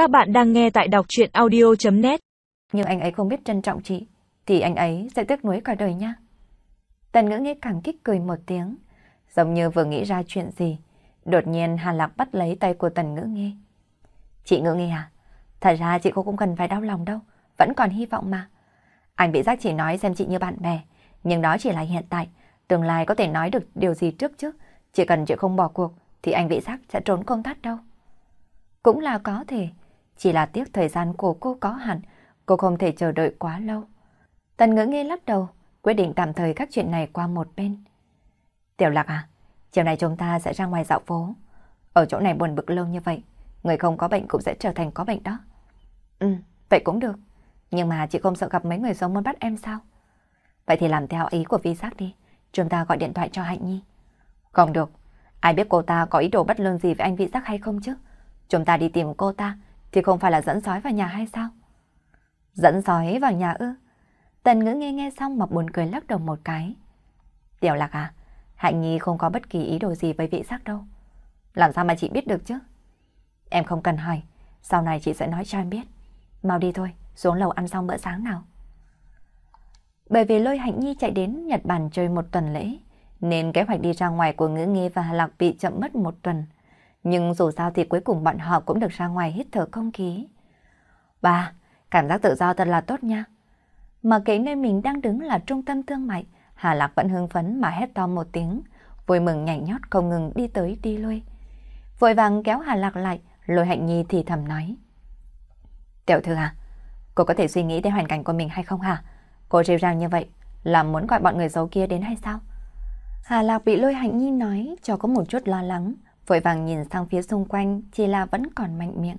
Các bạn đang nghe tại đọc chuyện audio.net Nhưng anh ấy không biết trân trọng chị, thì anh ấy sẽ tiếc nuối cả đời nha. Tần ngữ nghe cảm kích cười một tiếng, giống như vừa nghĩ ra chuyện gì. Đột nhiên Hà Lạc bắt lấy tay của tần ngữ nghe. Chị ngữ nghe à? Thật ra chị cô cũng cần phải đau lòng đâu, vẫn còn hy vọng mà. Anh bị giác chỉ nói xem chị như bạn bè, nhưng đó chỉ là hiện tại. Tương lai có thể nói được điều gì trước chứ. Chỉ cần chị không bỏ cuộc, thì anh bị giác sẽ trốn công tác đâu. Cũng là có thể, chỉ là tiếc thời gian của cô có hạn, cô không thể chờ đợi quá lâu. Tần ngữ nghe lắc đầu, quyết định tạm thời các chuyện này qua một bên. Tiểu lạc à, chiều nay chúng ta sẽ ra ngoài dạo phố. Ở chỗ này buồn bực lâu như vậy, người không có bệnh cũng sẽ trở thành có bệnh đó. Ừ, vậy cũng được. Nhưng mà chị không sợ gặp mấy người sống muốn bắt em sao? Vậy thì làm theo ý của vi giác đi. Chúng ta gọi điện thoại cho Hạnh Nhi. Không được. Ai biết cô ta có ý đồ bất lương gì với anh vị giác hay không chứ? Chúng ta đi tìm cô ta thì không phải là dẫn sói vào nhà hay sao? Dẫn sói vào nhà ư? Tần ngữ nghe nghe xong mà buồn cười lắc đầu một cái. Tiểu lạc à, Hạnh Nhi không có bất kỳ ý đồ gì với vị giác đâu. Làm sao mà chị biết được chứ? Em không cần hỏi, sau này chị sẽ nói cho em biết. Mau đi thôi, xuống lầu ăn xong bữa sáng nào. Bởi vì lôi Hạnh Nhi chạy đến Nhật Bản chơi một tuần lễ, nên kế hoạch đi ra ngoài của ngữ nghe và Hà Lạc bị chậm mất một tuần. Nhưng dù sao thì cuối cùng bọn họ cũng được ra ngoài hít thở không khí. Ba, cảm giác tự do thật là tốt nha. Mà kể nơi mình đang đứng là trung tâm thương mại, Hà Lạc vẫn hưng phấn mà hét to một tiếng, vui mừng nhảy nhót không ngừng đi tới đi lui. Vội vàng kéo Hà Lạc lại, lôi hạnh nhi thì thầm nói. Tiểu thư à, cô có thể suy nghĩ đến hoàn cảnh của mình hay không hả? Cô rêu ràng như vậy là muốn gọi bọn người xấu kia đến hay sao? Hà Lạc bị lôi hạnh nhi nói cho có một chút lo lắng, vội vàng nhìn sang phía xung quanh chỉ là vẫn còn mạnh miệng.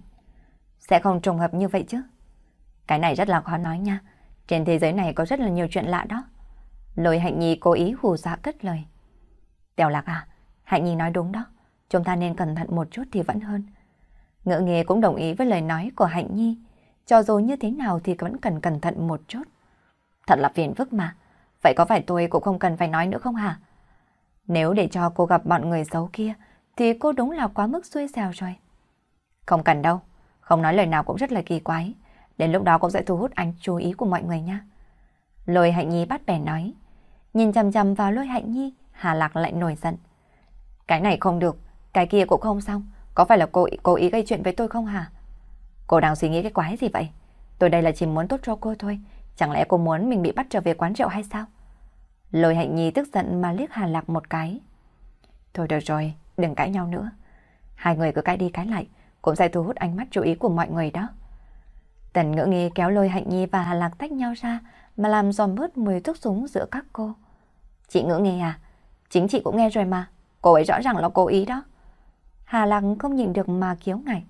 Sẽ không trùng hợp như vậy chứ? Cái này rất là khó nói nha. Trên thế giới này có rất là nhiều chuyện lạ đó. Lôi hạnh nhi cố ý hù dọa cất lời. Tiểu lạc à, hạnh nhi nói đúng đó. Chúng ta nên cẩn thận một chút thì vẫn hơn. Ngựa nghề cũng đồng ý với lời nói của hạnh nhi. Cho dù như thế nào thì vẫn cần cẩn thận một chút. Thật là phiền phức mà. Vậy có phải tôi cũng không cần phải nói nữa không hả? Nếu để cho cô gặp bọn người xấu kia, thì cô đúng là quá mức xui xẻo rồi. Không cần đâu, không nói lời nào cũng rất là kỳ quái. Đến lúc đó cũng sẽ thu hút ánh chú ý của mọi người nha. Lôi hạnh nhi bắt bẻ nói. Nhìn chầm chầm vào lôi hạnh nhi, Hà Lạc lại nổi giận. Cái này không được, cái kia cũng không xong. Có phải là cô cố ý gây chuyện với tôi không hả? Cô đang suy nghĩ cái quái gì vậy? Tôi đây là chỉ muốn tốt cho cô thôi. Chẳng lẽ cô muốn mình bị bắt trở về quán rượu hay sao? Lôi hạnh nhi tức giận mà liếc Hà Lạc một cái. Thôi được rồi, đừng cãi nhau nữa. Hai người cứ cãi đi cãi lại, cũng sẽ thu hút ánh mắt chú ý của mọi người đó. Tần ngữ nghi kéo lôi hạnh nhi và Hà Lạc tách nhau ra mà làm giòn bớt mùi thuốc súng giữa các cô. Chị ngữ nghi à? Chính chị cũng nghe rồi mà. Cô ấy rõ ràng là cố ý đó. Hà Lạc không nhìn được mà khiếu ngại.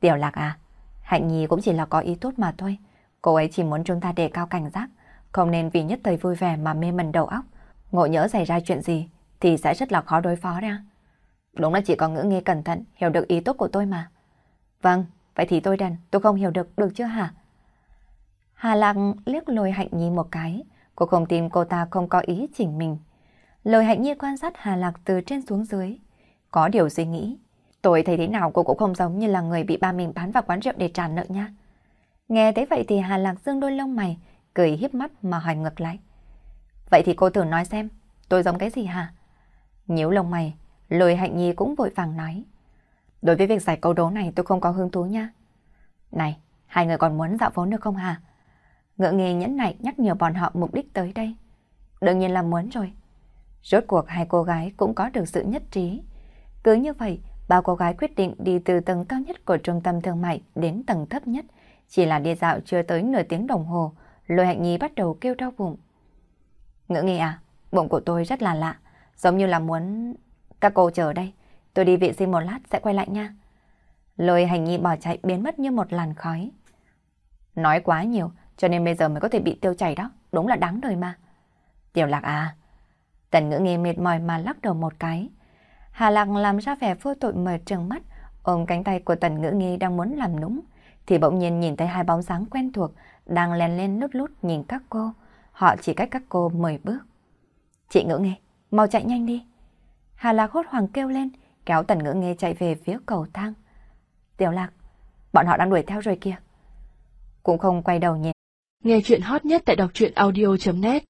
Tiểu Lạc à, Hạnh Nhi cũng chỉ là có ý tốt mà thôi. Cô ấy chỉ muốn chúng ta đề cao cảnh giác, không nên vì nhất thời vui vẻ mà mê mẩn đầu óc. Ngộ nhỡ xảy ra chuyện gì thì sẽ rất là khó đối phó ra. Đúng là chỉ có ngữ nghe cẩn thận, hiểu được ý tốt của tôi mà. Vâng, vậy thì tôi đành tôi không hiểu được, được chưa hả? Hà Lạc liếc lôi hạnh nhi một cái, cô không tin cô ta không có ý chỉnh mình. Lôi hạnh nhi quan sát Hà Lạc từ trên xuống dưới, có điều suy nghĩ. Tôi thấy thế nào cô cũng không giống như là người bị ba mình bán vào quán rượu để trả nợ nha. Nghe thấy vậy thì Hà Lạc dương đôi lông mày, cười hiếp mắt mà hỏi ngược lại. Vậy thì cô thử nói xem, tôi giống cái gì hả? Nhíu lông mày, lôi hạnh nhi cũng vội vàng nói. Đối với việc giải câu đố này tôi không có hứng thú nha. Này, hai người còn muốn dạo phố nữa không hả? Ngựa nghề nhẫn nại nhắc nhở bọn họ mục đích tới đây. Đương nhiên là muốn rồi. Rốt cuộc hai cô gái cũng có được sự nhất trí. Cứ như vậy, ba cô gái quyết định đi từ tầng cao nhất của trung tâm thương mại đến tầng thấp nhất. Chỉ là đi dạo chưa tới nửa tiếng đồng hồ, lôi hạnh nhi bắt đầu kêu đau bụng. Ngựa nghề à, bụng của tôi rất là lạ, giống như là muốn... Các cô chờ đây, tôi đi vệ sinh một lát sẽ quay lại nha. Lôi hành nghi bỏ chạy biến mất như một làn khói. Nói quá nhiều, cho nên bây giờ mới có thể bị tiêu chảy đó, đúng là đáng đời mà. Tiểu lạc à, tần ngữ nghe mệt mỏi mà lắc đầu một cái. Hà lạc làm ra vẻ vô tội mở trừng mắt, ôm cánh tay của tần ngữ nghi đang muốn làm nũng, thì bỗng nhiên nhìn thấy hai bóng dáng quen thuộc đang len lên lút lút nhìn các cô. Họ chỉ cách các cô mười bước. Chị ngữ nghe, mau chạy nhanh đi. Hà lạc hốt hoảng kêu lên, kéo tần ngữ nghe chạy về phía cầu thang. Tiểu lạc, bọn họ đang đuổi theo rồi kìa. Cũng không quay đầu nhìn. Nghe chuyện hot nhất tại đọc truyện audio.net